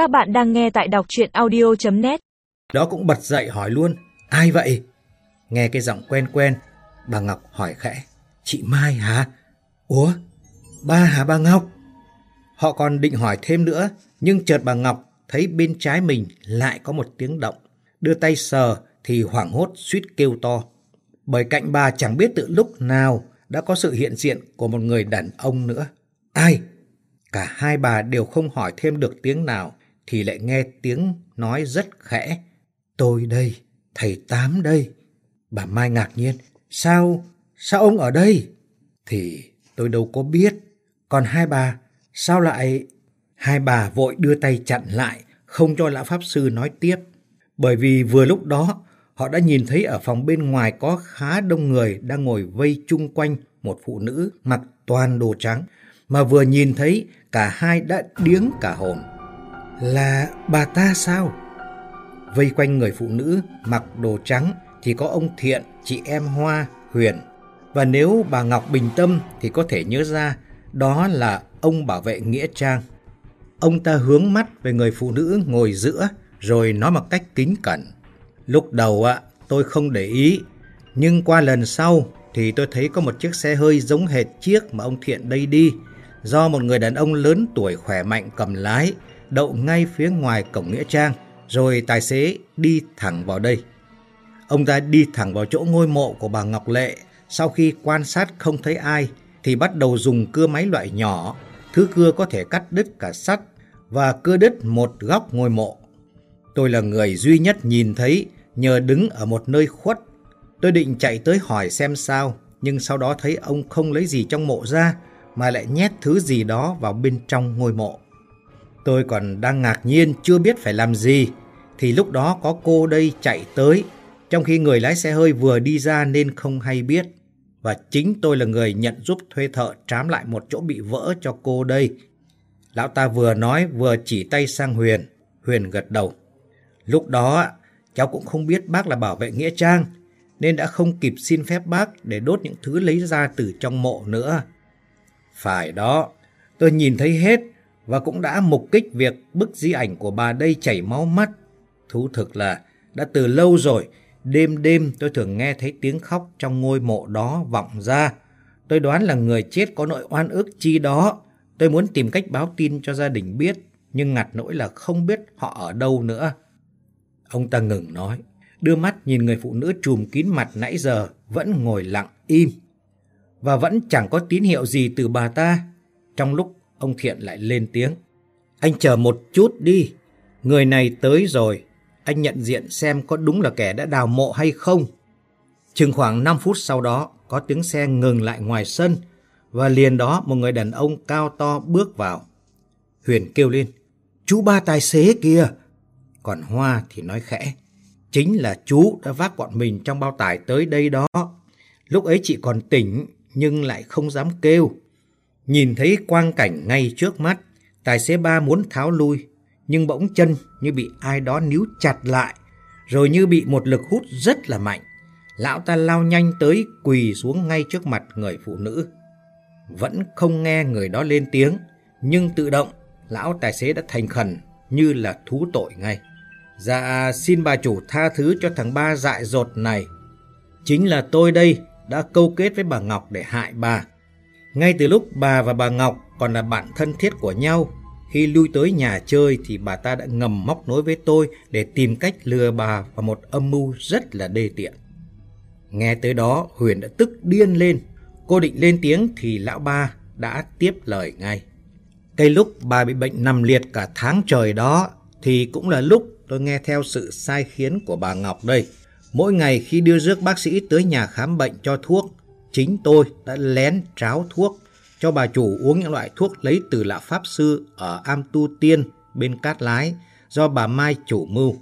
Các bạn đang nghe tại đọc chuyện audio.net Đó cũng bật dậy hỏi luôn, ai vậy? Nghe cái giọng quen quen, bà Ngọc hỏi khẽ, chị Mai hả? Ủa, ba hả bà Ngọc? Họ còn định hỏi thêm nữa, nhưng chợt bà Ngọc thấy bên trái mình lại có một tiếng động. Đưa tay sờ thì hoảng hốt suýt kêu to. Bởi cạnh bà chẳng biết từ lúc nào đã có sự hiện diện của một người đàn ông nữa. Ai? Cả hai bà đều không hỏi thêm được tiếng nào thì lại nghe tiếng nói rất khẽ. Tôi đây, thầy Tám đây. Bà Mai ngạc nhiên. Sao? Sao ông ở đây? Thì tôi đâu có biết. Còn hai bà, sao lại... Hai bà vội đưa tay chặn lại, không cho lão Pháp Sư nói tiếp. Bởi vì vừa lúc đó, họ đã nhìn thấy ở phòng bên ngoài có khá đông người đang ngồi vây chung quanh một phụ nữ mặc toàn đồ trắng. Mà vừa nhìn thấy, cả hai đã điếng cả hồn. Là bà ta sao? Vây quanh người phụ nữ mặc đồ trắng thì có ông Thiện, chị em Hoa, Huyền. Và nếu bà Ngọc bình tâm thì có thể nhớ ra đó là ông bảo vệ Nghĩa Trang. Ông ta hướng mắt về người phụ nữ ngồi giữa rồi nói một cách kính cẩn. Lúc đầu ạ, tôi không để ý, nhưng qua lần sau thì tôi thấy có một chiếc xe hơi giống hệt chiếc mà ông Thiện đây đi, do một người đàn ông lớn tuổi khỏe mạnh cầm lái, đậu ngay phía ngoài cổng Nghĩa Trang, rồi tài xế đi thẳng vào đây. Ông ta đi thẳng vào chỗ ngôi mộ của bà Ngọc Lệ, sau khi quan sát không thấy ai thì bắt đầu dùng cưa máy loại nhỏ, thứ cưa có thể cắt đứt cả sắt và cưa đứt một góc ngôi mộ. Tôi là người duy nhất nhìn thấy nhờ đứng ở một nơi khuất. Tôi định chạy tới hỏi xem sao, nhưng sau đó thấy ông không lấy gì trong mộ ra mà lại nhét thứ gì đó vào bên trong ngôi mộ. Tôi còn đang ngạc nhiên chưa biết phải làm gì thì lúc đó có cô đây chạy tới trong khi người lái xe hơi vừa đi ra nên không hay biết. Và chính tôi là người nhận giúp thuê thợ trám lại một chỗ bị vỡ cho cô đây. Lão ta vừa nói vừa chỉ tay sang Huyền. Huyền gật đầu. Lúc đó cháu cũng không biết bác là bảo vệ Nghĩa Trang nên đã không kịp xin phép bác để đốt những thứ lấy ra từ trong mộ nữa. Phải đó, tôi nhìn thấy hết và cũng đã mục kích việc bức di ảnh của bà đây chảy máu mắt. Thú thực là đã từ lâu rồi, đêm đêm tôi thường nghe thấy tiếng khóc trong ngôi mộ đó vọng ra. Tôi đoán là người chết có nội oan ức chi đó. Tôi muốn tìm cách báo tin cho gia đình biết, nhưng ngặt nỗi là không biết họ ở đâu nữa. Ông ta ngừng nói, đưa mắt nhìn người phụ nữ trùm kín mặt nãy giờ vẫn ngồi lặng im. Và vẫn chẳng có tín hiệu gì từ bà ta. Trong lúc ông Thiện lại lên tiếng. Anh chờ một chút đi, người này tới rồi. Anh nhận diện xem có đúng là kẻ đã đào mộ hay không. Chừng khoảng 5 phút sau đó, có tiếng xe ngừng lại ngoài sân và liền đó một người đàn ông cao to bước vào. Huyền kêu lên, chú ba tài xế kìa. Còn Hoa thì nói khẽ, chính là chú đã vác bọn mình trong bao tải tới đây đó. Lúc ấy chị còn tỉnh nhưng lại không dám kêu. Nhìn thấy quang cảnh ngay trước mắt, tài xế ba muốn tháo lui, nhưng bỗng chân như bị ai đó níu chặt lại, rồi như bị một lực hút rất là mạnh. Lão ta lao nhanh tới quỳ xuống ngay trước mặt người phụ nữ. Vẫn không nghe người đó lên tiếng, nhưng tự động, lão tài xế đã thành khẩn như là thú tội ngay. Dạ xin bà chủ tha thứ cho thằng ba dại dột này. Chính là tôi đây đã câu kết với bà Ngọc để hại bà. Ngay từ lúc bà và bà Ngọc còn là bạn thân thiết của nhau, khi lui tới nhà chơi thì bà ta đã ngầm móc nối với tôi để tìm cách lừa bà vào một âm mưu rất là đê tiện. Nghe tới đó Huyền đã tức điên lên. Cô định lên tiếng thì lão ba đã tiếp lời ngay. Cây lúc bà bị bệnh nằm liệt cả tháng trời đó thì cũng là lúc tôi nghe theo sự sai khiến của bà Ngọc đây. Mỗi ngày khi đưa rước bác sĩ tới nhà khám bệnh cho thuốc, chính tôi đã lén tráo thuốc cho bà chủ uống những loại thuốc lấy từ lạ pháp sư ở Am Tu Tiên bên Cát Lái do bà Mai chủ mưu.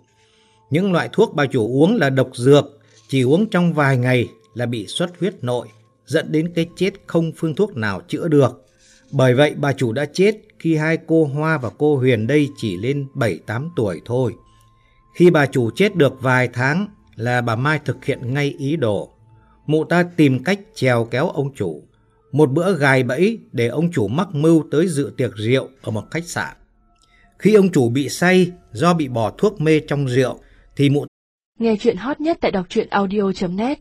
Những loại thuốc bà chủ uống là độc dược, chỉ uống trong vài ngày là bị xuất huyết nội, dẫn đến cái chết không phương thuốc nào chữa được. Bởi vậy bà chủ đã chết khi hai cô Hoa và cô Huyền đây chỉ lên 7-8 tuổi thôi. Khi bà chủ chết được vài tháng là bà Mai thực hiện ngay ý đồ. Mụ ta tìm cách trèo kéo ông chủ. Một bữa gài bẫy để ông chủ mắc mưu tới dự tiệc rượu ở một khách sạn. Khi ông chủ bị say do bị bỏ thuốc mê trong rượu, thì mụ Nghe chuyện hot nhất tại đọc truyện audio.net